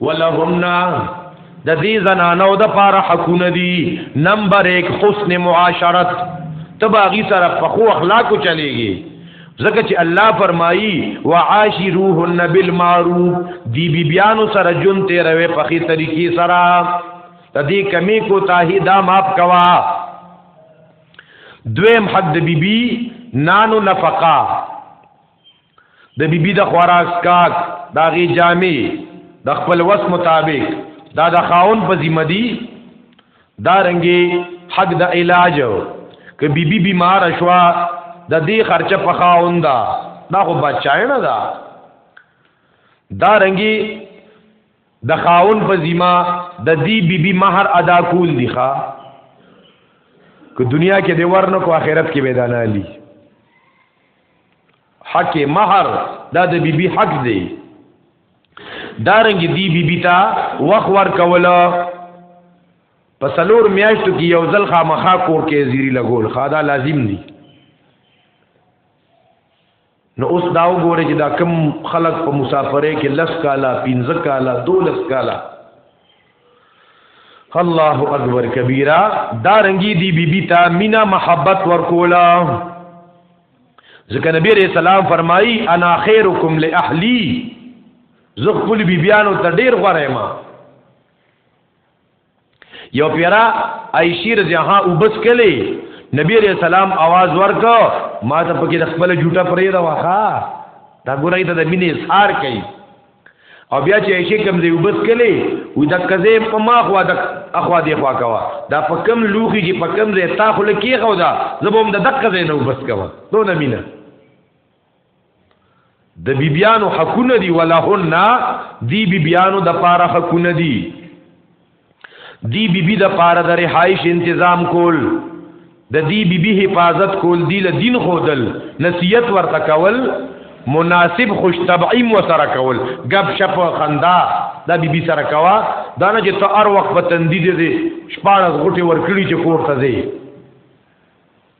ولهن د دې زنانو د پاره حقونه دي نمبر 1 حسن معاشرت تباغي سره په خو اخلاقو چلےږي ځکه چې الله فرمایي وعاشروهن بالمعروف دی بی بیانو سره جون تیروي په خي طریقې سره د دې کمی کو تاهي دا ماپ کوا دویم حد بی بی نانو نفقه د بیبي بی د خوراک کاک دا غي جامع د خپل وس مطابق دا د خاون په ذمہ دي دا رنګي حق د علاج ک بیبي بی بیمار شوا د دې خرچه په خاون دا دا خو بچای نه دا دا رنګي د خاون په ذمہ د دې بیبي بی مہر ادا کول دي ښا ک دنیا کې دی ورنه کو آخرت کې به دانه علی حق مہر دا د بیبي حق دی دارنګ دی بیبي تا وخت ور کوله په سلور میاشتو کې یو ځل خامخا کور کې زیری لګول خادا لازم دی نو اوس دا وګوره چې دا کم خلک په مسافرې کې لس کالا 15 کالا 12 کالا الله اکبر کبیره دا رنگی دی بی بی تا مینا محبت ورکولا ځکه نبی علیہ السلام فرمایي انا خیرکم لاهلی زه خپل بی بیانو ته ډیر غوړم ما یو پیرا عائشی رضی الله عنها وبس کله نبی علیہ السلام आवाज ورکو ما ته پکې د خپل جوټه پرې دا واخا دا ګورای ته د مینې اظهار کوي او بیا چې شي کم دی وبس کلی و د کزه په ما خو د اخوا دی خوا کوا دا په کم لوخي چې په کم زه تا خو لکی خو دا زبوم د دقه زه نه وبس کوا نو نه مینا د بیبیانو حقونه دی ولا هن دی بیبیانو د پاره حقونه دی دی بی بی د پاره د رهایش تنظیم کول د دی بی بی حفاظت کول دی له دین خودل نصیحت ورته کول مناسب خوش طبعی مو سره کول غب شپ خندا دا بی بی سره کوا دا نه چې ته هر وخت په تندې دې شپاړس غټي ورکړي چې کور ته ځي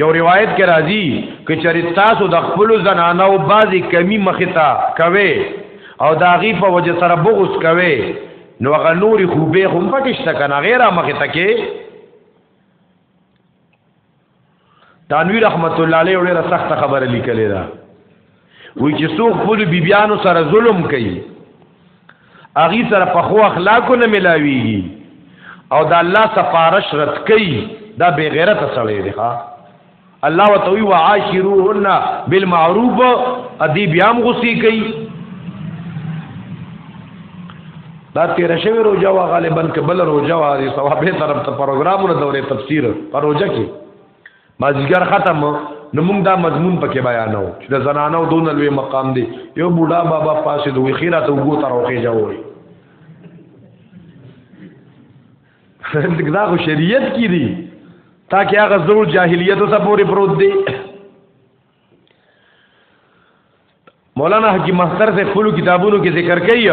یو روایت کې راځي چې چری تاسو د خپل زنانو بازي کمی مختا کوي او دا غي په وجه سره بغوس کوي نو هغه نوري خوبه هم پکشته کنه غیر مختا کې تنویر رحمت الله علیه ډیره سخت خبره لیکلې ده وی چې څوک خپل بیبیانو سره ظلم کوي اغي سره په خو اخلاقو نه ملاويږي او دا الله سفارش رد کوي دا بے غیرت سړی دی ها الله وتوي وعاشروهن بالمعروف ادي بیا هم غصي کوي دا تیر شوی روجا وا غالبا کبل روجا وا دی ثوابه طرف ته پروګرامونه دورې تفسیر پروژه کې مازیګر ختم نو موږ دا مضمون پکې بیانو چې د زنانو دون لوی مقام دی یو بوډا بابا پاسې دوی خیره ته وګو تر اوخه جوړي دا خو شریعت کې دی تاکي هغه زور جاهلیت ته پورې پروت دی مولانا حجی محتر سے خپل کتابونو کې ذکر کوي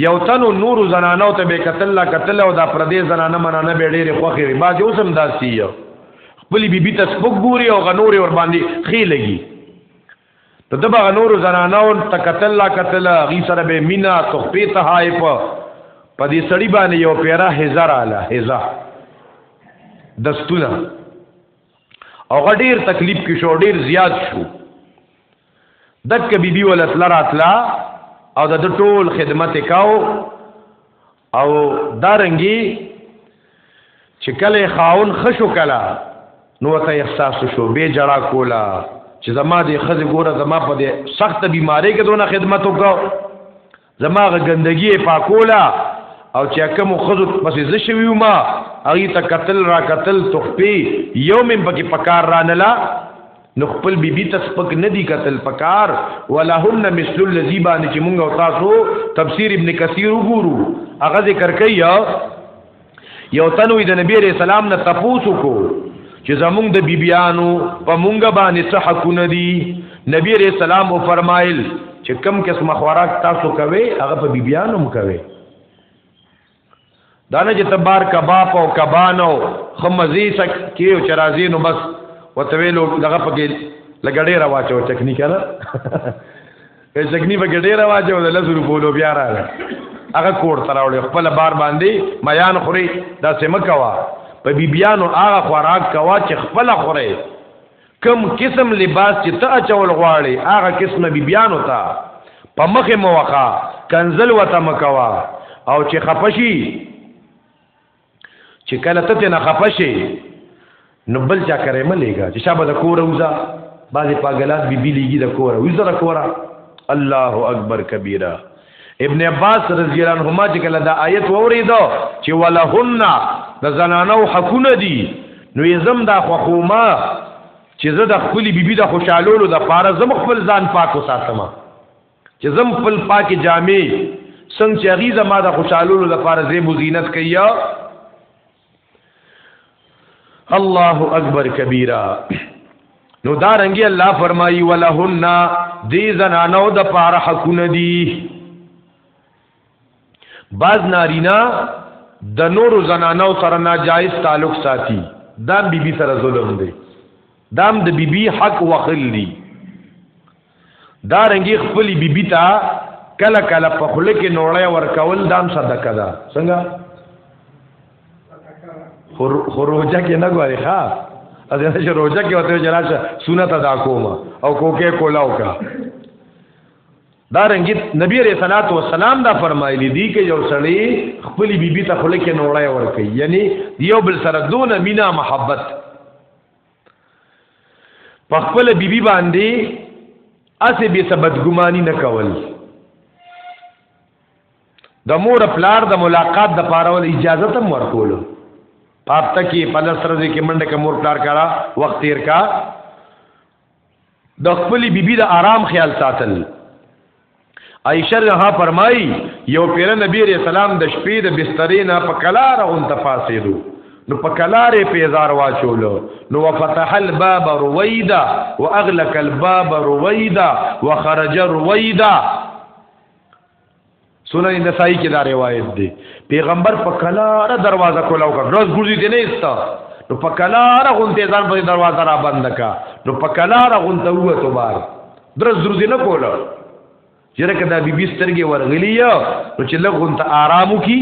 یو تنو نور زنانو ته به قتل لا قتل او دا پردې زنانه منانه به ډېر خوخي وي باز اوس هم داسي یو خپل بیبي ته سپک ګوري او غنور ور باندې خې لګي ته دغه نور زنانو ته قتل لا قتل غي سره به مینا تخفي ته هاي په په دې سړی باندې یو پیرا هزار اعلی هزار دستونه او غډیر تکلیف کې شو ډیر زیات شو دک بی بی ول اصل راتلا او د ټول خدمت کاو او دارنګي چې کله خاون خشو کلا نو ته احساس شو به جړه کولا چې زما دې خزه ګوره زما په دې سخت بیماری کې دونه خدمت وکاو زما غ ګندګي پاکولا او چې کوم خزو پس ز شوی ما اغي ته قتل را قتل تخپی یو من پکې پکار را نه لا نو خپل بیبي ته سپک نه دی قتل پکار ولهن مثل الذی باندې چې مونږ او تاسو تفسیر ابن کثیر وګورو هغه ذکر کوي یو تنوی د نبی علیہ السلام نه تپوسو کو چې زمونږ د بیبیانو په مونږ باندې څه حقونه دي نبی علیہ السلام او فرمایل چې کم قسم خوراک تاسو کوي هغه په بیبیانو هم کوي دانه چې تبار کباب او کبانو خمزي سک کیو چرازی نو بس وتویلو دغه پکې لګړې راواچو ټکنیکل په ځګنی به ګډه راواجه او د لزر په لو بیا راغله هغه کوړ تراوړي خپل بار باندې میان خوري دا سم کوا په بی بیانو هغه خوراک کوا چې خپل خوري کم قسم لباس چې ته اچول غواړي هغه قسم بی بیانو تا په مخه موخه کنزل وته مکوا او چې خپشي چې کله ته ته نه خپشي نو بل چا کرے ملېګا چې شابه د کور وزا بعضی پاګلات بی بی لګي د کور وزا د کور الله اکبر کبیره ابن عباس رضی الله عنهما چې کله دا آیت ووریدو چې ولهن د زنانو حقونه دي نو یې زم دا خوخوما چې زه د خپل بیبي د خوشالولو د پاره زم خپل ځان پاک وساتم چې زم خپل پاکي جامې څنګه چې هغه زما د خوشالولو لپاره زیب زینت کوي الله اکبر کبیره نو دا رنګي الله فرمایي ولهن دې زنانو د پاره حقونه دي بعض نارینا د نورو زنانو سره ناجایز تعلق ساتي دا بی بی سره ظلم دی دا د بی بی حق وخل دی دا رنګي خپل بی بی ته کله کله په خله کې نوړې ورکول دام صدقه ده څنګه خروجه کې نه غواړي ها اذن چې روزه کې وته جراشه سنت ادا کوم او کوکه کولاو کا دا رنګ نبی رسول الله والسلام دا فرمایلی دی چې یو سړی خپل بیبي ته خلک نه وړای ور کوي یعنی یو بل سره دونه مینا محبت په خپل بیبي باندې اسې به سبد ګمانی نه کول د مور پلار د ملاقات د پاره ول اجازه تم ورکول پاتہ کې پلسرځي کې منډه کې مور پلار کرا وخت تیر کا د خپل بیبي د آرام خیال ساتل عائشه رها فرمای یو پیر نبی رسول سلام د شپې د بسترې نه په کلار غون تفاسیدو نو په کلارې پیزار واچولو نو وفتح الباب رویدا واغلق الباب رویدا وخرج رویدا سنن نسائی کې دا روایت دی پیغمبر په کلاره دروازه کولاو کا ګرځ ګرځي دې نه استا نو په کلاره غونته ځان په دروازه را بند کا نو په کلاره غونته وته بار درز درز نه کولا یره کدا بی بی سترګې ورغلی یا نو چې لغونته آرامو کی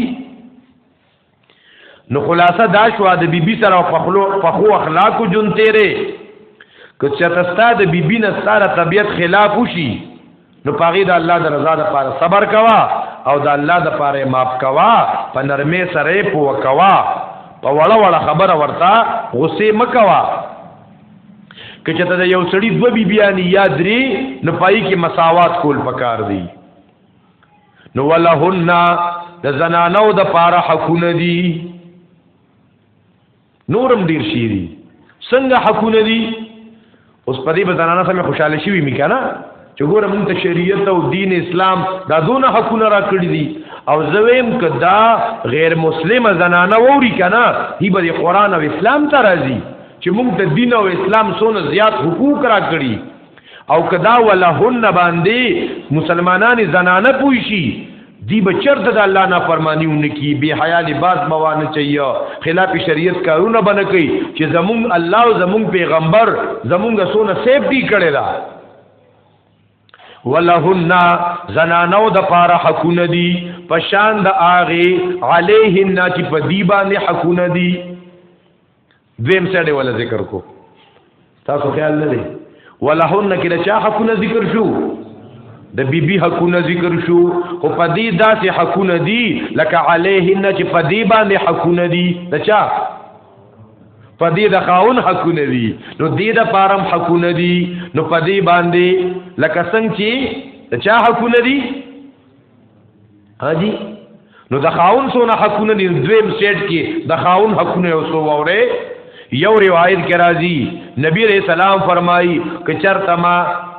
نو خلاصه دا شو د بیبي سره په خلو په خو اخلاقو جون تیرې که چېرته ستا د بیبي نه سره طبیعت خلاف وشي نو پاغي د الله د رضا لپاره صبر کوا او د الله د لپاره معاف کوا په نرمه سره په وکوا په وړه وړه خبره ورته غصه مکوا که چېرته د یو سړي دوه بیبيانی یا درې نو پای کې مساوات کول پکار دی نو ولهن د زنانو د پاره حقونه دي نورم ډیر شي دي څنګه حقونه دي اوس په دې به زنانه سم خوشاله شي می کنه چې ګوره مونږ ته شریعت او دین اسلام دا دونه حقونه را کړی دي او زویم کدا غیر مسلمه زنانه ووري کنه هی به قرآن او اسلام ته راځي چې مونږ ته دین او اسلام سونه زیات حقوق را کړی او کدا ولهن باندې مسلمانانی زنانه پوي شي دی بچرت د الله نه فرمانیونه کی به حیا لباس بوانه چایو خلاف شریعت کارونه بنه کوي چې زمون الله او زمون پیغمبر زمون سونه سیفټی کړي دا ولهن زنانو د پاره حقونه دي پشان د اغه علیهن چې په دی باندې حقونه دي دویم سړی ولا ذکر کو تاسو خیال نه دی ولهن کې د چا حقونه ذکر شو د بیبي بی حقونه ذکر شو او په دې داسې حقونه دي لکه علیهن چې په دې باندې حقونه دي د چا په دې د خاون حقونه دي نو دې د پارم حقونه دي نو په دې باندې لکه څنګه چې چا حقونه دي هاجی نو د خاون سونه حقونه دي دویم سیټ کې د خاون حقونه او سو وره یو روایت کې راځي نبی علیہ السلام فرمایي ک چرته ما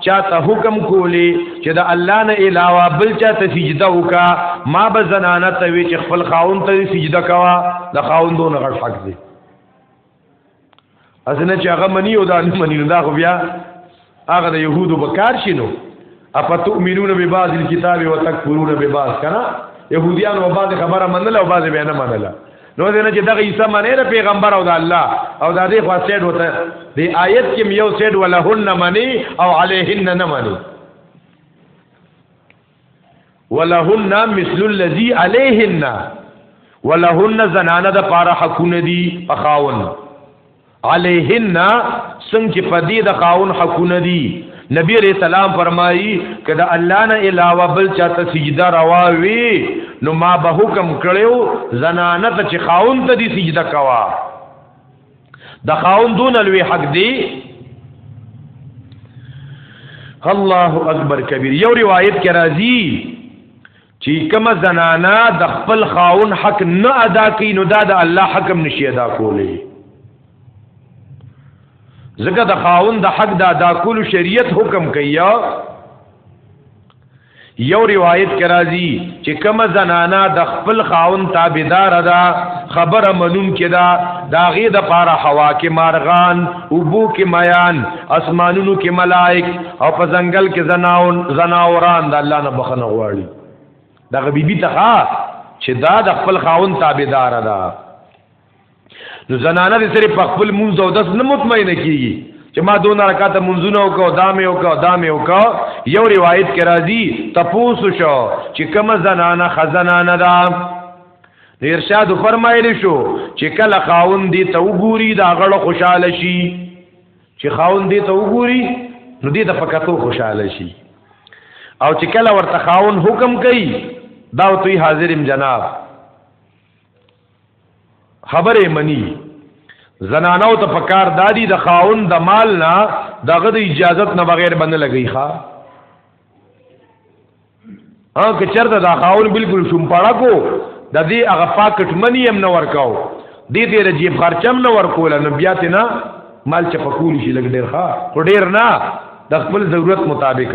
چاته حکم کولی چې د الله نه علاوه بل چاته سجده وکا ما به زنانه ته وی چې خپل خاون ته سجده کوا د خاوندونو غړ حق دی اسنه چې هغه منی او دا نه منی دا خو بیا هغه د يهودو په کار شینو اپا تؤمنون ببعض الكتاب وتكفرون ببعض کنا يهوديان او بعض خبره منله او بعض بیا نه منله نو دې نه چې دغه عیسی منی د پیغمبر او د الله او د دې خوا سیډ وته دی آیت کې یو سیډ ولهن منی او علیهن نه منی ولهن مثل الذي عليهن ولهن زنانه د پاره حقونه دي په خاون عليهن څنګه په دې د خاون حقونه دي نبی علیہ السلام فرمایي کله الله نه علاوه بل چاته سجده روا وي نو ما به حکم کړو زنانه ته چې خاون ته دي سجده کوا د خاون دون لوی حق دی الله اکبر کبیر یو روایت کې راځي چې کوم زنانا د خپل خاون حق نه ادا کوي نو دا د الله حکم نشي ادا کولی ځکه د خاون د حق د ادا کولو شریعت حکم کوي یو روایت کې راځي چې کومه زنانا د خپل خاون تابعدار ده خبره منون کې ده دا غي د پاره هوا کې مارغان او بو کې میان اسمانونو کې ملائک او په ځنګل کې زناون زناوران د الله نه بخنه غواړي دا غبيبي ته چې دا د خپل خاون تابعدار ده نو زنانه دې سره په خپل مونږ او داس نه مطمئنه کیږي چې ما دون رکعات منځونه وکاو دامه وکاو دامه وکاو یو روایت کې راځي تپوسو شو چې کوم زنانه خزنانه ده نو ارشاد فرمایلی شو چې کله خاون دی ته وګوري دا غړو خوشاله شي چې خاون دی ته وګوري نو دې د فقطو خوشاله شي او چې کله ورته خاون حکم کوي دا توي حاضرم جناب خبره منی زنانو ته پکار دادی د خاون د مال نه دغه د اجازت نه بغیر باندې لګی ښا ها که چرته دا خاون بالکل شوم پړه کو د دې هغه پاکټ منی هم نه ورکاو دې دې رجیب خرچم نه ورکول نو بیا ته نه مال چپکول شي لګ ډیر ښا خو ډیر نه د خپل ضرورت مطابق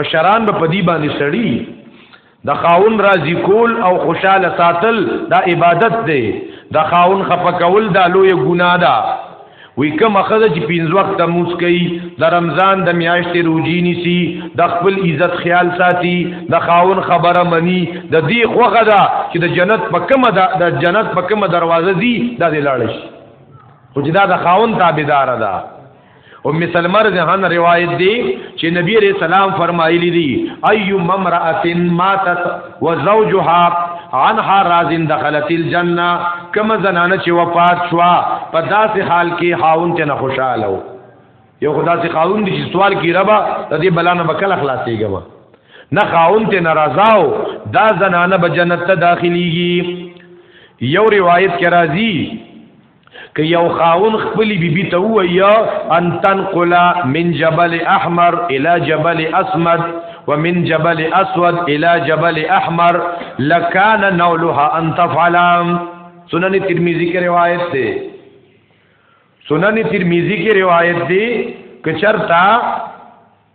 مشران به پدی باندې سړی د خاون راضی کول او خوشاله ساتل دا عبادت دی د خاون خفه کول دا لوی ګناه ده وی کوم خزه چې پینځ وخت موس کوي د رمضان د میاشتې روزي نیسی د خپل عزت خیال ساتي د خاون خبره مني د دې خوغه ده چې د جنت په کومه د جنت په کومه دروازه دي دا لاړ شي خو چې دا د خاون تابعدار ده ام سلمہ رضی الله عنها روایت دی چې نبی علیہ السلام فرمایلی دی ایو ممرات ماتت وزوجها عنها رازن دخلت الجنه کما زنانه چې وفات شوا په داسې حال کې خاون ته نه خوشاله و یو خدا سي خاون دي چې سوال کی ربا د دې بلانه بکل خلاصيږي نه خاون ته ناراضه او دا زنانه به جنت ته داخليږي یو روایت کې راځي که یو خاون خپل بیبي ته وایي ان تنقل من جبل احمر الى جبل اسمد ومن جبل اسود الى جبل احمر لکان نولها ان تفعل سنن ترمذی کی روایت ده سنن ترمذی کی روایت ده کچرتا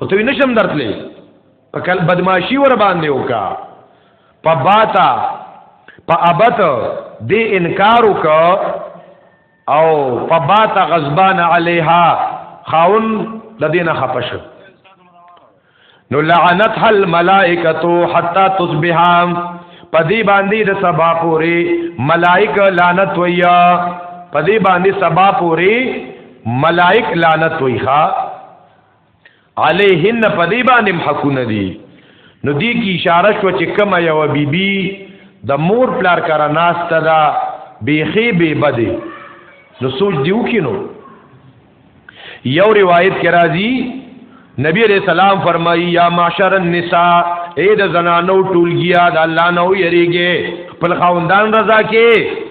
او ته نشم درتلې په کل بدمعشي ور باندې وکا په باتا په ابت دې انکار وکا او په باتا غضبان علیها خاون د دینه خپش نو لعنتها الملائکه حتا تصبح پدی باندې د سبا پوری ملائک لعنت ویا پدی باندې سبا پوری ملائک لعنت ویخا علیهن په دې باندې حقونه دي نو دې کی اشاره شو چې کما یو بیبي د مور پلار کرا ناشته دا بیخي به بده نو سوچ دیو کینو یو روایت کې راځي نبی علیہ السلام فرمایي یا معاشر النساء اے د زنانو ټولګیا د الله نو یریږي خپل خاوندان رضا کې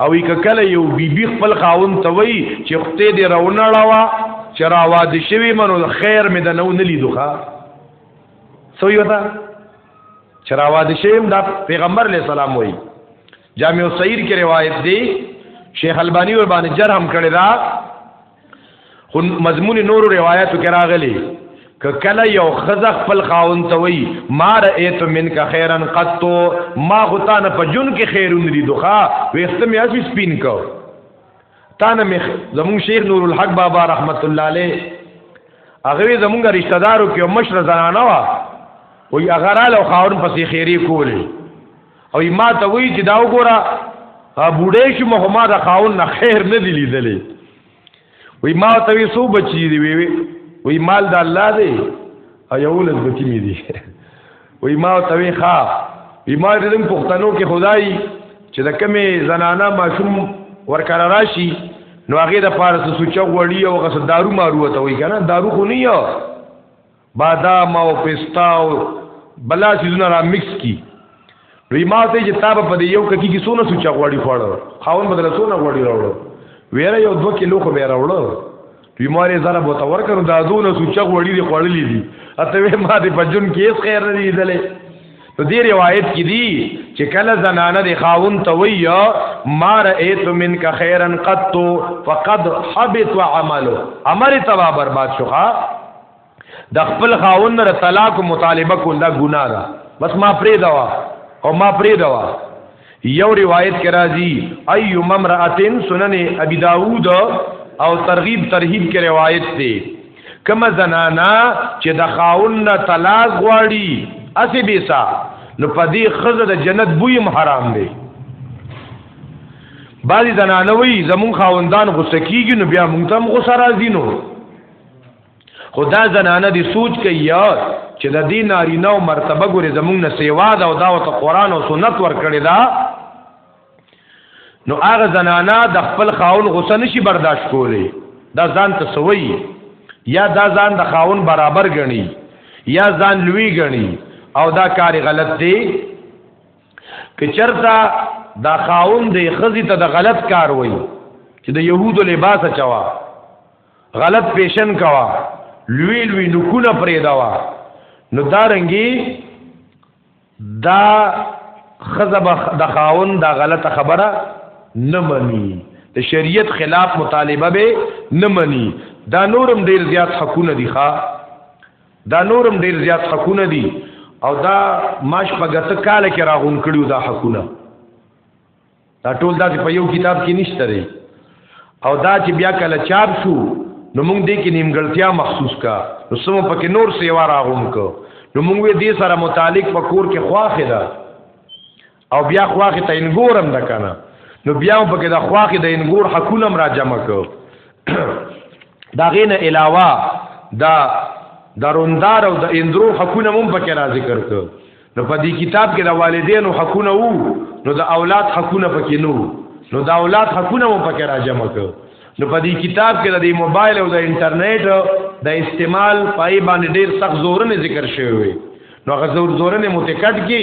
او یک کله یو بیبي خپل خاون ته وای چې خته دې راونه لاوا چې را واده شوی منو خیر مې د نو نه لیدوخه سو یو تا چې را واده شیم دا پیغمبر علی السلام وای جامع السیر کې روایت دی شیخ البانی ور باندې جرح هم کړی دا خو مضمون نورو روایتو کې راغلي ک کله یو خزه خپل خاون ته وای ما رأیت منک خیرا قط ما غتا نه پجون کې خیرون دي دوخه وخت مې اسی سپین کو تا نه مخ زمون شیخ نور الحق بابا رحمت الله علیه هغه زمونږ رشتہ دارو کې مشر زنانه وا وی هغه را لو خاون پسې خیری کولې او ما ته وی چې دا وګوره بوډې شو مخ ما د خاون نه خیر نه دی لیدلې وی ما ته وی سو بچی دی وی وی مال د الله دی او یو لږ بچی می دی وی ما ته وی ښا وی ما دې د پښتنو کې خدای چې د کمې زنانه ماشوم ورکر راشي نو هغه د پارس سوچ وړي او غس دارو مارو ته وی کنه دارو خو نه یو بادام او پستا او بلا سيزونه را مکس کی وی ما ته چې تاب په یو کتی کې سونه سوچا غوړی خوړو خاون بدل سونه غوړی راوړو ویره یو دو کیلو خو به راوړو وی مارې زره بو تور کړو دا دونه سوچا غوړی دی خوړلې دي اته وی ما دې بجون کیس خیر نه دی دلې نو دې روایت کې دي چې کله زنانه د خاون ته وی مار ایت من کا خیرن قط فقد حبط عمله عمل تبا برباد شوخه د خپل خاوند سره طلاق مطالبه کول دا ګناه ده بس ما پرې دوا او ما پرې دوا یو روایت کې راځي ايو ممراتن سنن ابي داوود او ترغیب ترهیب کې روایت دی کما زنانا چې د خاوند طلاق غواړي اسی بیسا نو پدی خزه د جنت بوی حرام دی بعضی زنانوی زمون خاوندان غصه کیږي نو بیا مونږ ته غصه راځي نو خدا زنانه دی سوچ کوي چې د دې نارینه او مرتبه ګورې زمونږ نه سیوا ده او دا ته قران او سنت ورکړي دا نو هغه زنانه د خپل خاون غوسه نشي برداشت کولی دا ځان ته سوي یا دا ځان د خاون برابر غني یا ځان لوی غني او دا کار غلط دی که چرته دا خاون دی خزي ته د غلط کار وای چې د يهودو لباس چوا غلط پیشن کوا لوی لوی نکونه پرې دوا نو دا رنګي دا خزب د خاون دا غلطه خبره نه مني د شریعت خلاف مطالبه به نه مني دا نورم ډیر زیات حقونه دي ښا دا نورم ډیر زیات حقونه دي او دا ماش په ګټه کال کې راغون کړیو دا حقونه دا ټول دا په یو کتاب کې نشته دی او دا چې بیا کله چاپ شو نو موږ دې کې نیمګړتیا محسوس کا نو سم پکې نور سیوا راغون کو نو موږ دې سره متعلق په کور کې خواخه ده او بیا خواخه ته انګورم ده کنه نو بیا پکې د خواخه د انګور حقونه را جمع کو دا غینه علاوه دا دروندار او د اندرو حقونه مون پکې را ذکر کو نو په دې کتاب کې د والدینو حقونه وو نو د اولاد حقونه پکې نو نو د اولاد حقونه مو پکې راجم کړو نو په دې کتاب کې د موبایل او د انټرنیټ د استعمال پای باندې ډیر سخت زورونه ذکر شوی وي نو هغه زور زورونه متکټ کی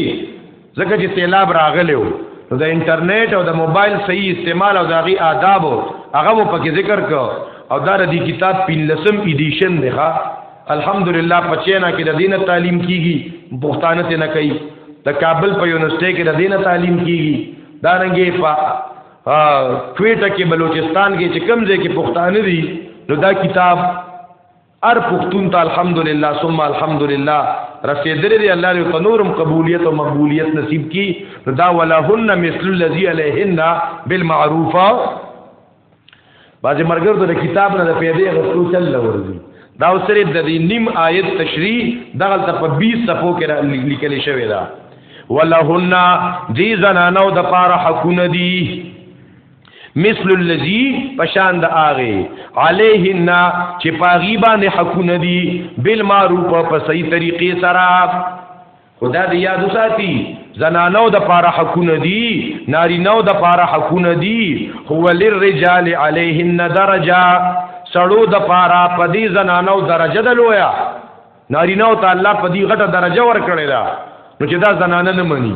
ځکه چې تیلاب راغلی وو نو د انټرنیټ او د موبایل صحیح استعمال او د هغه آداب هغه مو پکې ذکر کړو او دا د دې کتاب 15 ایډیشن دی ښا الحمدلله په چینا کې د دینه تعلیم کیږي پښتانه ته نه کوي د کابل په یونیورسيټي کې د دینه تعلیم کیږي دا رنګه په کویټه کې بلوچستان کې چې کم ځای کې پښتانه دي نو دا کتاب ار پښتون ته الحمدلله ثم الحمدلله رسیدلې دی الله دې تنورم قبولیت او مقبولیت نصیب کی دا ولهن مثل الذی علیهن بالمعروف بعضی مرګر د کتاب نه د پیدې غوښتو چل لورځي دا صرف د دې نیم آیت تشریح دغه ته په 20 صفو کې لیکل شوی دا ولهن ذی زنانو د پاره حقونه دي مثل الذی پشان د اغه علیهن چې پاغي باندې حقونه دي بالمعروف په صحیح طریقې سره خدا دې یاد وساتي زنانو د پاره حقونه دي نارینو د پاره حقونه دي هو للرجال علیهن درجه سړو د پاره پدی زنانو درجه د لویا نارینو ته الله پدی غټه درجه ور کړی دا نو چې دا زنانه نه مني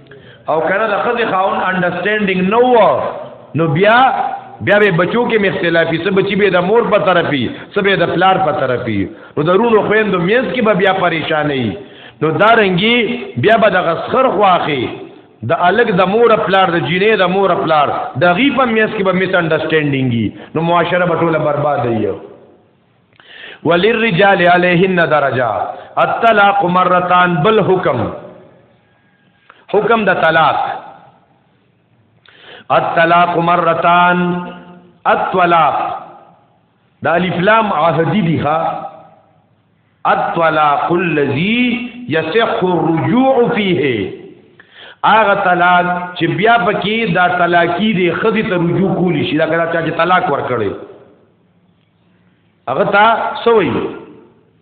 او کنه د خزي خاون انډرستانډینګ نو و نو بیا بیا به بچو کې مختلافي څه بچي به د مور په طرفي څه به د پلار په طرفي نو د رونو خويندو مینس کې به بیا پریشانې نو دا رنګي بیا به د غسخر خواخي د الګ د مور پلار د جینې د مور پلار د غي په میس کې به میس انډرستانډینګي نو معاشره به ټوله برباد یو وللرجال علیهن درجه الطلاق مرتان بل حکم حکم د طلاق الطلاق مرتان الطلاق د الف لام عهدی دی ها الطلاق الذي يصح الرجوع فيه اغه طلاق چې بیا پکې دا طلاقی دی خدي ته رجوع کولی شي دا کله چې طلاق ورکړي هغه تا سوي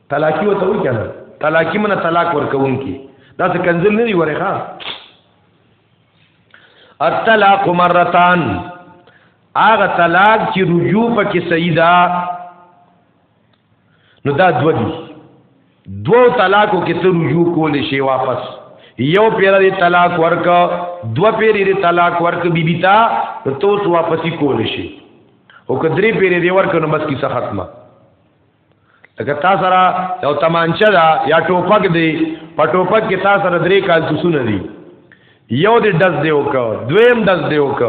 طلاقي وته وي کنه طلاقي من طلاق ورکون کی دا څه کنزل نه دی ورخه الطلاق مرتان هغه طلاق چې رجوع پکې سیدا نو دا دو دي دو طلاقو کې ته رجوع کول شي واپس یو پیر دی طلاق ورک دو پیر دی طلاق ورک بیبی تا تو سو واپسی کول شي او که درې پیر دی ورک نو بس کیسه ختمه لکه تا سره یو تمانچه دا یا ټوپک دی په ټوپک کې تا سره درې کال تسونه دی یو دی دز دی وک دویم دز دی وک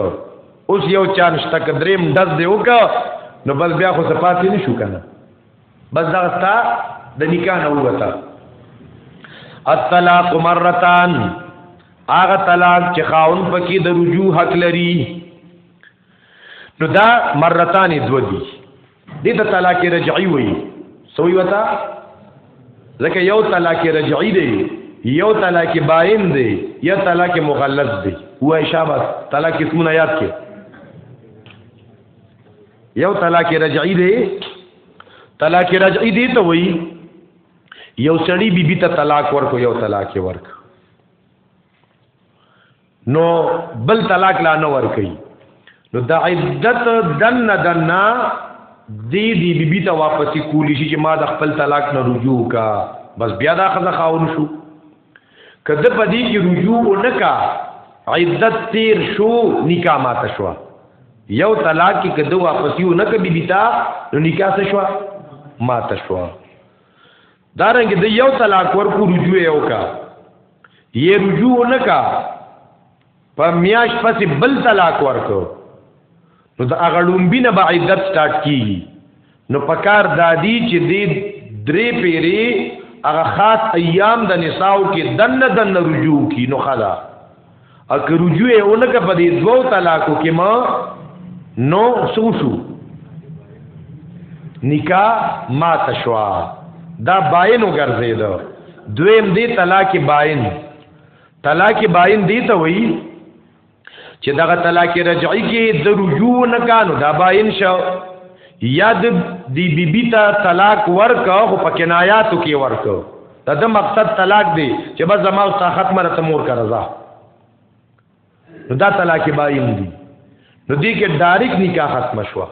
اوس یو چانش تک دریم دز دی وک نو بس بیا خو صفات نشو کنه بس دا ستا د نکاح نه وته الطلاق مرتان هغه طلاق چې خاون پکې د رجوع حق لري نو دا مرتان دو دي دې ته طلاق رجعي وي سوي وتا ځکه یو طلاق رجعي دی یو طلاق باین دی یا طلاق مغلظ دی وای شابه طلاق اسمونه یاد کړئ یو طلاق رجعی دی طلاق رجعی دی ته وایي یو سړی بیبي ته طلاق ورکو یو طلاق ورک نو بل طلاق لا نه ور کوي نو د عدت دن دن دی دی بی بی ته واپسی کولی شي چې ما د خپل طلاق نه رجوع کا بس بیا دا خزه خاون شو کده په دې کې رجوع ونکا عدت تیر شو نکاح مات شو یو طلاق کې کده واپس یو نکه بي بيتا نو نکاح څه شو مات شو دارنګ د یو طلاق ورکو رجوع یو کا یې رجوع نکا په میاش پسې بل طلاق ورکو نو د هغه لومبي نه به عدت سټارټ کیږي نو پکار دادی چې دې درې پیری هغه خاص ایام د نساو کې دن دن رجوع کی نو خدا او که رجوع یې اونکه په دې دوو طلاقو کې ما نو سو شو نکاح ما تشوا دا باین وګرځیدو دویم دې طلاق باین طلاق باین دی ته وی چې دغه طلاق رجعی کې د رجوع نه کانو دا باین شو یا د دی بی بی ته طلاق ورک او په کنایاتو کې ورک دا د مقصد طلاق دی چې بس زما او تا ختمه را تمور کا رضا دا طلاق باین دی نو دې کې ډایرک نکاح ختم شو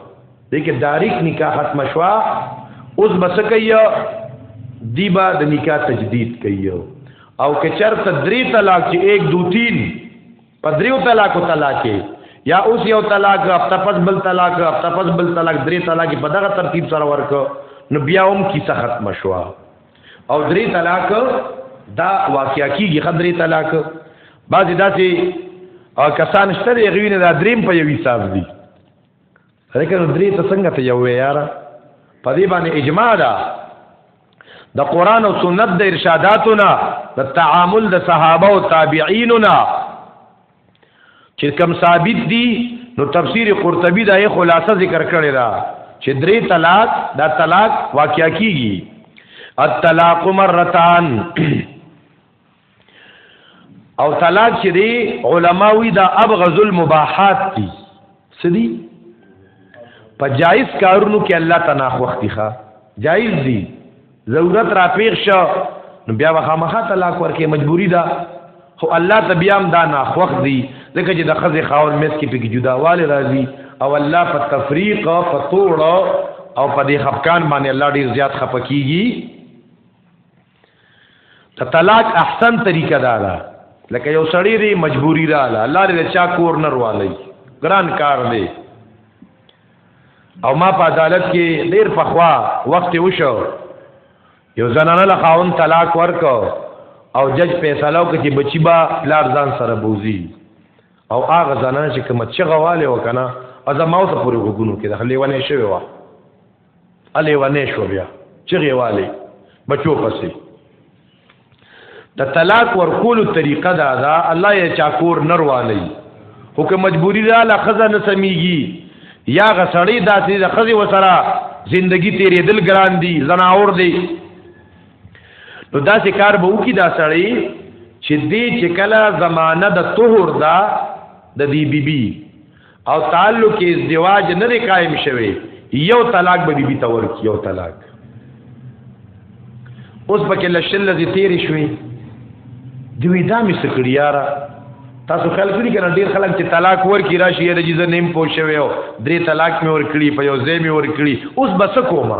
دې کې ډایرک نکاح ختم شو اوس بس کوي دی با د نکاح تجدید کوي او که چرته درې طلاق چې 1 2 3 په دریو طلاق او طلاق یا اوس یو طلاق هفته پس بل طلاق هفته پس بل طلاق درې طلاق په دغه ترتیب سره ورکو نو بیا هم کیسه ختم شوه او درې طلاق دا واقعیا کیږي خدرې طلاق بعضی داسې کسان شته دی غوینه دا دریم په یوې صاحب دي لیکن درې ته څنګه ته یو یار په دې باندې اجماع ده د قران او سنت د ارشاداتنا د تعامل د صحابه او تابعیننا چې کم ثابت دي نو تفسیر قرطبی دا یې خلاصه ذکر کړی دا چې درې طلاق دا طلاق واقع کیږي الطلاق مرتان او طلاق چې دی علماوی دا ابغض المباحات دي سدي په جایز کارونو کې الله ته ناخوښ دي ښا جایز دي ضرورت را پیښ شو نو بیا وخا مخه طلاق ورکې مجبوری ده خو الله ته بیا هم دا ناخوښ دي ځکه چې د خزې خاون مس کې پکې جداواله راځي او الله په تفریق او په توړو او په دې خفقان باندې الله ډیر زیات خپکیږي ته طلاق احسن طریقه دا ده لکه یو سړی دی مجبوری را لا الله دې چا کور نه روالي ګران کار دی او ما په عدالت کې ډیر فخوا وخت وشو یو زنانه له خاون طلاق ورکو او جج فیصله وکړي چې بچی با لار ځان سره بوزي او هغه زنانه چې کوم چې غواله وکنه ازما اوسه پورې وګونو کې داخلي ونه شوی و الی ونه شو بیا چغه والی بچو پسې د طلاق ورکول طریقه دا دا الله یې چاکور نروانی خو که مجبوری را لا خزه نه سمیږي یا غسړی داسې د خزه وسره زندگی تیرې دل ګران دی زناور دی نو داسې کار به وکي دا سړی چې دې چې کله زمانہ د طهور دا د دی بیبي بی او تعلق کې ازدواج نه قائم شوی یو طلاق به بیبي تور کی یو طلاق اوس پکې لشل لذي تیر شوي دوی دا مې سکړی یارا تاسو خیال کړی کنه ډیر خلک چې طلاق ور کی راشي یره جزه نیم پوښوي او درې طلاق مې ور کړی په یو ځای مې ور کړی اوس بس کومه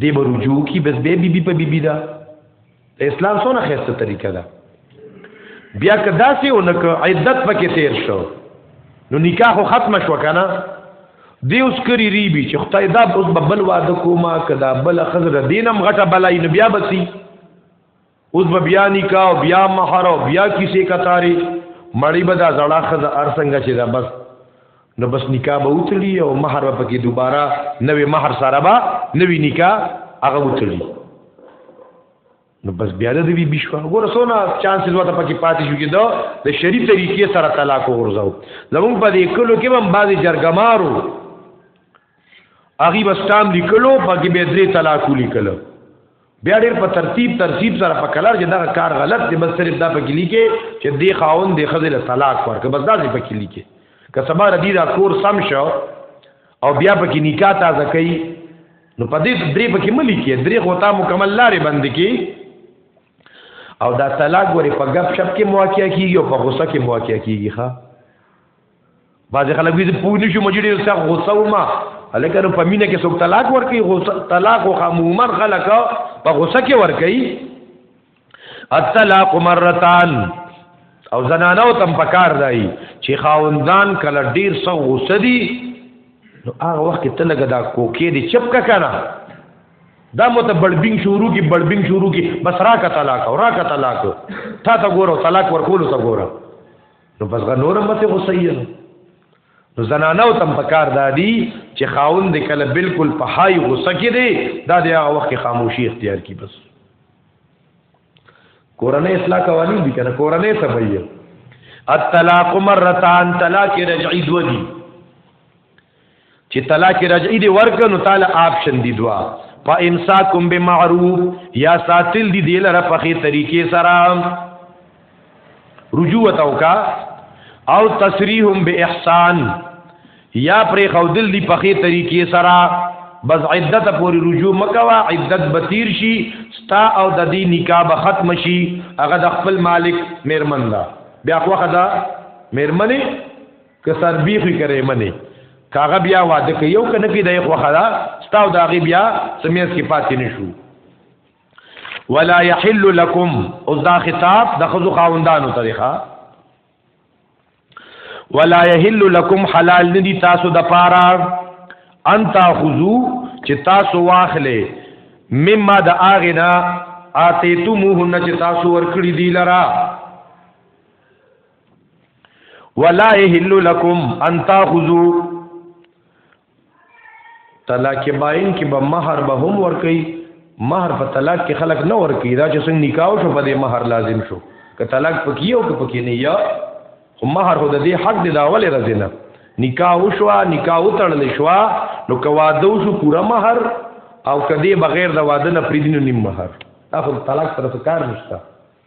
دی به رجوع کی بس به بیبي په بیبي دا اسلام څونه خسته طریقه ده بیا که داسې ونک عدت پکې تیر شو نو نکاح خو ختم شو کنه دی اوس کری ریبی چې خدای دا اوس ببل واده کوما کدا بل خزر دینم غټه بلای نو بیا بسی اوس به بیا نکاح او بیا مہر او بیا کیسه کتاري مړی به دا زړه خزه ارسنګ چې دا بس نو بس نکاح به وتړي او مہر به پکې دوباره نوې مہر سره به نوې نکاح هغه وتړي نو بس بیا د دې بشوا ګور سونه چانسز وته پکې پاتې شو کې دا د شری طریقې سره طلاق ورزاو زمون په دې کلو کې هم بعضي جرګمارو هغه بسکام لیکلو پکې به درې طلاق لیکلو بیا ډېر په ترتیب ترتیب سره په کلر چې دا کار غلط دی بس صرف دا پکې لیکي چې دی خاون دی خزل طلاق ورکړه بس دا دې پکې لیکي که سبا ردی دا کور سم شو او بیا پکې نکاح تازه کوي نو په دې درې پکې ملي کې درې غوتا مکمل لارې بند کې او دا طلاق ورې په غب شپ کې مواقع کیږي او په غوسه کې مواقع کیږي ښا باز خلک وی په نشو مجړي څه غوسه وما الکه نو په مینه کې څوک طلاق ورکي غوسه طلاق خو عموما خلک په غوسه کې ورکي الطلاق مرتان او زنانو تم پکار دی چې خاوندان کله ډیر سو غوسه دي نو هغه وخت ته لګه دا کوکې دي چپ کا کنه دا مو ته بلډینګ شروع کی بلډینګ شروع کی بس را کا طلاق را کا طلاق تا ته ګورو طلاق ورکول ته ګورو نو پس غنور مت غسیل نو زنانه او تم پکار دادی چې خاون د کله بالکل په هاي غوسه کې دی دا د هغه وخت خاموشي اختیار کی بس کورنۍ اصلاح قوانین دي کنه کورنۍ څه وایي الطلاق مرتان طلاق رجعي دوه دي چې طلاق رجعي دی ورک نو تعالی آپشن دی دوا په امساکم بمعروف یا ساتل دی دی لره په خې طریقې سره رجوع توکا او تسریحهم باحسان یا پر خودل دی په خې طریقې سره بس عدت پوری رجوع مکوا عدت بتیر شي ستا او د دې نکاح به ختم شي هغه د خپل مالک میرمن دا بیا خو خدا میرمنه که سر بیخی کرے منی کاغه بیا واده کوي یو کنه کې د خوخه دا ستاو دا غي بیا سمیز کې پاتې نشو ولا يحل لكم اوس دا خطاب د خزو خاوندانو طریقه ولا يحل لكم حلال ندي تاسو د پاره ان تاخذو چې تاسو واخلې مما د اغنا اتیتموهن چې تاسو ورکړي دی لرا ولا يحل لكم ان تاخذوا طلاق باین کې به مہر به هم ور کوي مہر په طلاق کې خلک نه ور کوي دا چې څنګه نکاح شو په دې مہر لازم شو که طلاق پکې یو که پکې نه یا خو مہر هو د دې حق دی دا ولې راځي نه نکاح وشو نکاح وتړل شو نو که واده شو پورا مہر او کدی بغیر د واده نه پریدینو نیم مہر اخو طلاق سره کار نشته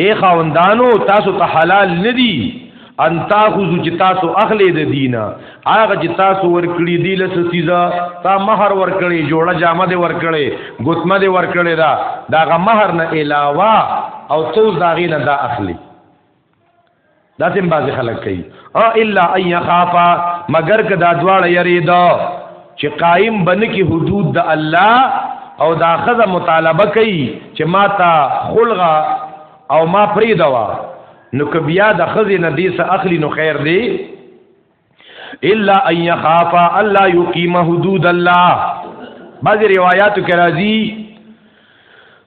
اے خاوندانو تاسو ته حلال ندی ان تاخذو چې تاسو اخلي د دینه هغه چې تاسو ورکړي دی لس سیزا تا مہر ورکړي جوړه جامه دی ورکړي ګوتمه دی ورکړي دا داغه مہر نه علاوه او تو داغه نه دا اخلي دا تم باز خلق کوي او الا ان يخافا مگر کدا دواړه یریدا چې قائم بنکی حدود د الله او دا خزه مطالبه کوي چې ما تا خلغه او ما پری دوا نو که بیا د خزه نه دې سه اخلي نو خیر دی الا ان يخافا الله يقيم حدود الله بعض روایاتو کې راځي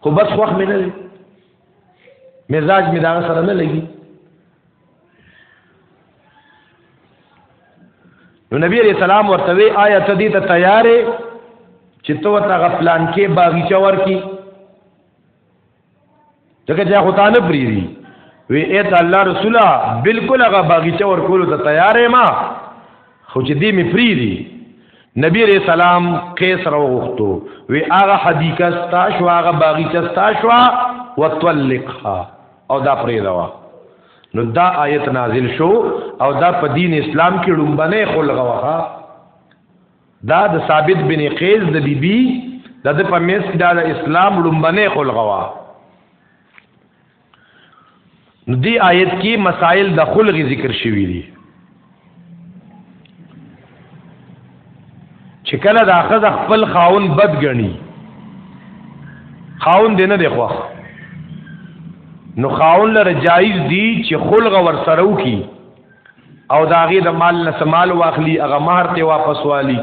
خو بس خوخ مې نه مزاج مې دا سره نه لګي نو نبی علیہ السلام ورته وی آیا ته دې ته تیارې چې تو ته غفلان کې باغچه ورکی ځکه چې خو تا نه پریری وی اے ته الله رسوله بالکل هغه باغچه ورکول ته تیارې ما خو چې دې مې فری دي نبی علیہ السلام قیس را وغوښتو وی هغه حدیقه ستا شو هغه باغیچه ستا شو وتولقها او دا پرې دا نو دا آیت نازل شو او دا په دین اسلام کې لومبنه خلغه وها دا د ثابت بن قیس د بیبي بی د په میس دا د اسلام لومبنه خلغه وها نو دی آیت کې مسائل د خلق ذکر شوی دي چې کله دا خزه خپل خاون بد غني خاون دې نه دی خوښ نو خاون لره جایز دی چې خلغه ور سره وکي او داغه د مال نه سمال واخلي هغه مہر ته واپس والی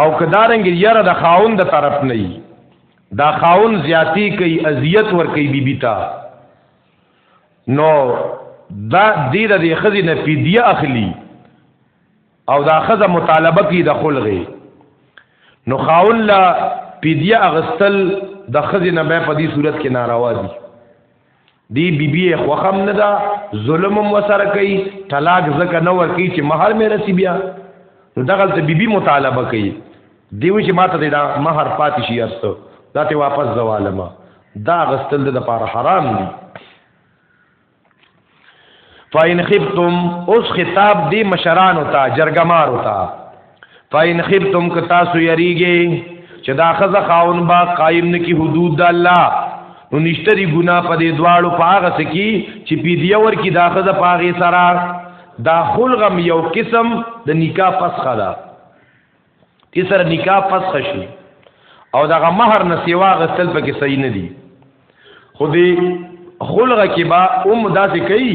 او کدارنګ یره د خاون د طرف نه ای دا خاون زیاتی کوي اذیت ور کوي بیبی تا نو دا دې د دې خزې نه فدیه اخلي او دا خزه مطالبه کوي د خلغه نو خاون لا فدیه اغستل د خزې نه به په دې صورت کې ناروا دي دی بی بی خوخم نه دا ظلم هم وسره کوي طلاق زکه نه ورکی چې مہر مې رسی بیا نو دغه ته بی بی مطالبه کوي دیو چې ماته دا مہر پاتې شي استو دا ته واپس زوالما دا غستل د لپاره حرام دي فاین خفتم اوس خطاب دی مشران ہوتا جرګمار ہوتا فاین خفتم که تاسو یریږئ چې دا خزه خاون با قائم نه کی حدود د الله نو نشته دی ګنا په دې دواړو پاغه سکی چې پی دی ور کی دا خزه پاغه سرا دا خلغم یو قسم د نکاح فسخه ده کی سره نکاح فسخه شي او دغه مہر نه سیوا غسل پکې صحیح نه دی خو دې خلغه کې با ام داسې کوي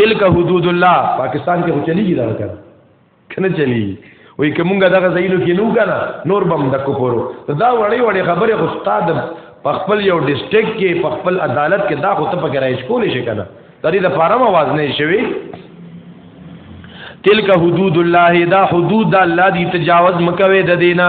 تلک حدود الله پاکستان کې چلیږي دا کار کنه چلیږي وای کومګه دغه زینو کې نو کنه نور بم د کوپورو دا وړي وړي خبره خو استاد په خپل یو ډیسټریکټ کې په خپل عدالت کې دا خو ته پکې راځ کولې شي کنه ترې د فارم आवाज نه شوي تلک حدود الله دا حدود الله دی تجاوز مکوي د دینه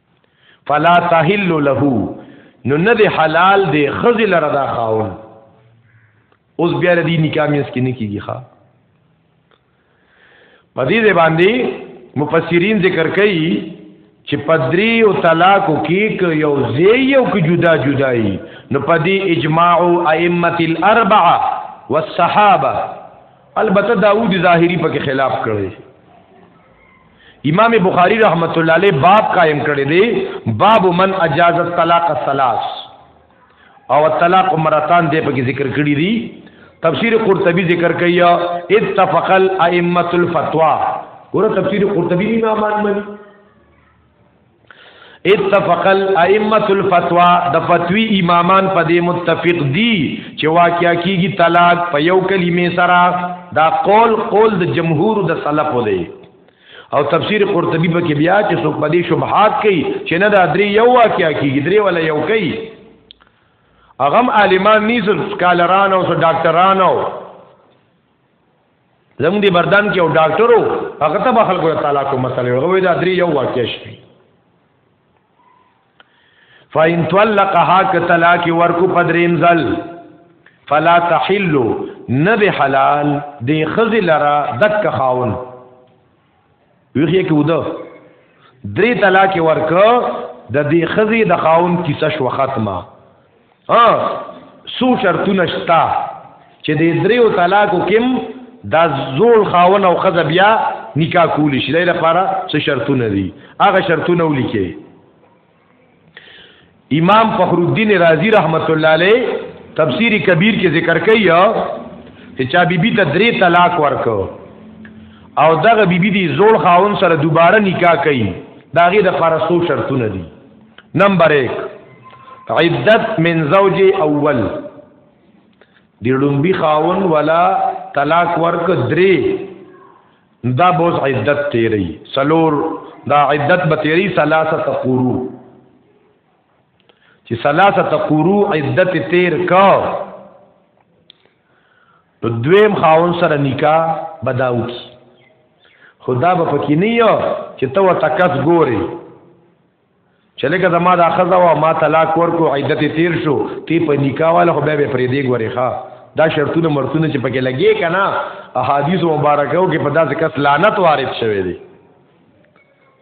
فلا تحل له نو نه دی حلال دی خزی لره دا خاون اوس بیا دی نکاح مینس کې نه کیږي ښا په دې باندې مفسرین ذکر کوي چې پدری او طلاق کې یو زی او کې جدا جدای نو پدی اجماع ائمه الاربعه والصحابه البته داوود ظاهری په خلاف کړی امام بخاری رحمت الله علیه باب قائم کړی دی باب من اجاز الطلاق الثلاث او الطلاق مرتان دی په ذکر کړی دی تفسیر قرطبی ذکر کوي اتفق الائمه الفتوا ګوره تفسیر قرطبی امام منی اتفق الائمه الفتوا د فتوی امامان په دې متفق دي چې واقعیا کیږي طلاق په یو کلمې سره دا قول قول د جمهور د سلف دی او تفسیر قرطبی په کې بیا چې څوک په دې شبهات کوي چې نه دا درې یو واقعیا کیږي درې ولا یو کوي اغم عالمان نیسر سکالران او ډاکټران او زموږ دی بردان کې یو ډاکټر وو هغه ته به خلکو تعالی کو مسلې هغه دا درې یو واقع شي فاین طلقها کتلاک ورکو پدریم زل فلا تحلو نبی حلال دی خزی لرا دک خاون ویخې کې وده درې طلاق ورک د دې خزي د خاون کیسه شو ختمه ها سو شرطونه شتا چې دې دریو طلاقو کې دا زول خاون او خزه بیا نکاح کولی شي لپاره څه شرطونه دي هغه شرطونه ولیکي امام فخر الدین رازی رحمت الله علیه تفسیر کبیر کې ذکر کوي چې چا بیبي ته درې طلاق ورکو او دغه بیبي دی زوړ خاون سره دوباره نکاح کوي داغه د فار سو شرطونه دي نمبر 1 عدت من زوج اول دی لومبي خاون ولا طلاق ورک درې دا بوز عدت تیری سلور دا عدت به تیری ثلاثه قرو چې ثلاثه قرو عدت تیر کا نو دویم خاون سره نکاح بداو کی خدا به پکې نه یو چې تو تکس ګوري چې لکه زما دا خزه وا ما طلاق ورکو عدت تیر شو تی په نکاح والا خو به پرې دی ګوري ښا دا شرطونه مرتونه چې پکې لګي کنه احادیث مبارکاو کې په داسې کس لعنت وارد شوی دی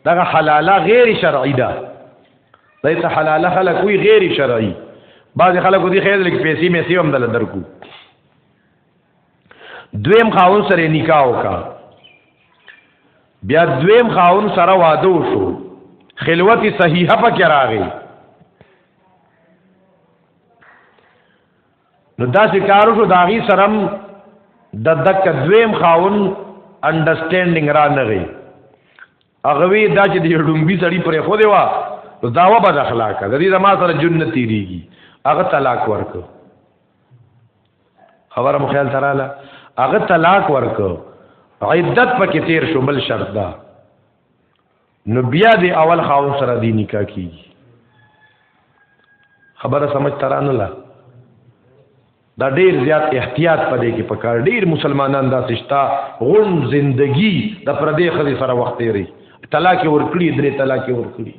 دغه حلاله غیر شرعی ده دایته حلاله خلک وی غیر شرعی بعض خلکو دی خیر لیک پیسې مې سیوم دل درکو دویم خاون سره نکاح وکا بیا دویم خاون سره واده وشو خلوت صحیحه پکې راغی نو داسې کارو شو داغي سرم د دک دویم خاون انډرستانډینګ را نغی اغوی دا چې د ډومبي سړی پرې خو دی وا داوا بد اخلاق د دې زما سره جنت تیریږي هغه طلاق ورکو خبره مو خیال تراله هغه طلاق ورک عدت پکې تیر شو بل شرط دا نو بیا دی اول خاون سره دی نکاح کیږي خبره سمجھ ترانه لا دا ډیر زیات احتیاط پدې کې پکار ډیر مسلمانان دا سشتا غون زندگی د پردې خدي سره وخت لري طلاق ورکړي درې طلاق ورکړي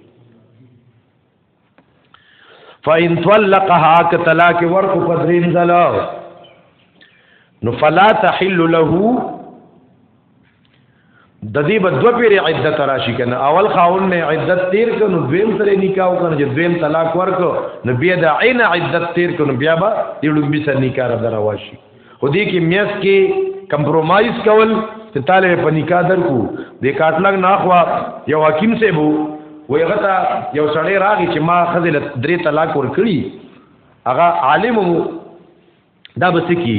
فإن طلقها كطلاق ورق قدرين زلا نو فلا تحل له د دې په دوه پیری عدت راشي کنه اول خاون نه عدت تیر کنه دویم سره نکاح وکړي چې دویم طلاق ورکو نو بیا د عین عدت تیر کنه بیا به دې لومبي سره نکاح را درواشي خو دې کې میس کې کمپرومایز کول چې تاله په نکاح درکو د کاټلګ ناخوا یو حکیم سه بو وی غتا یو سړی راغی چې ما خزل درې طلاق ور کړی هغه عالم دا بس کی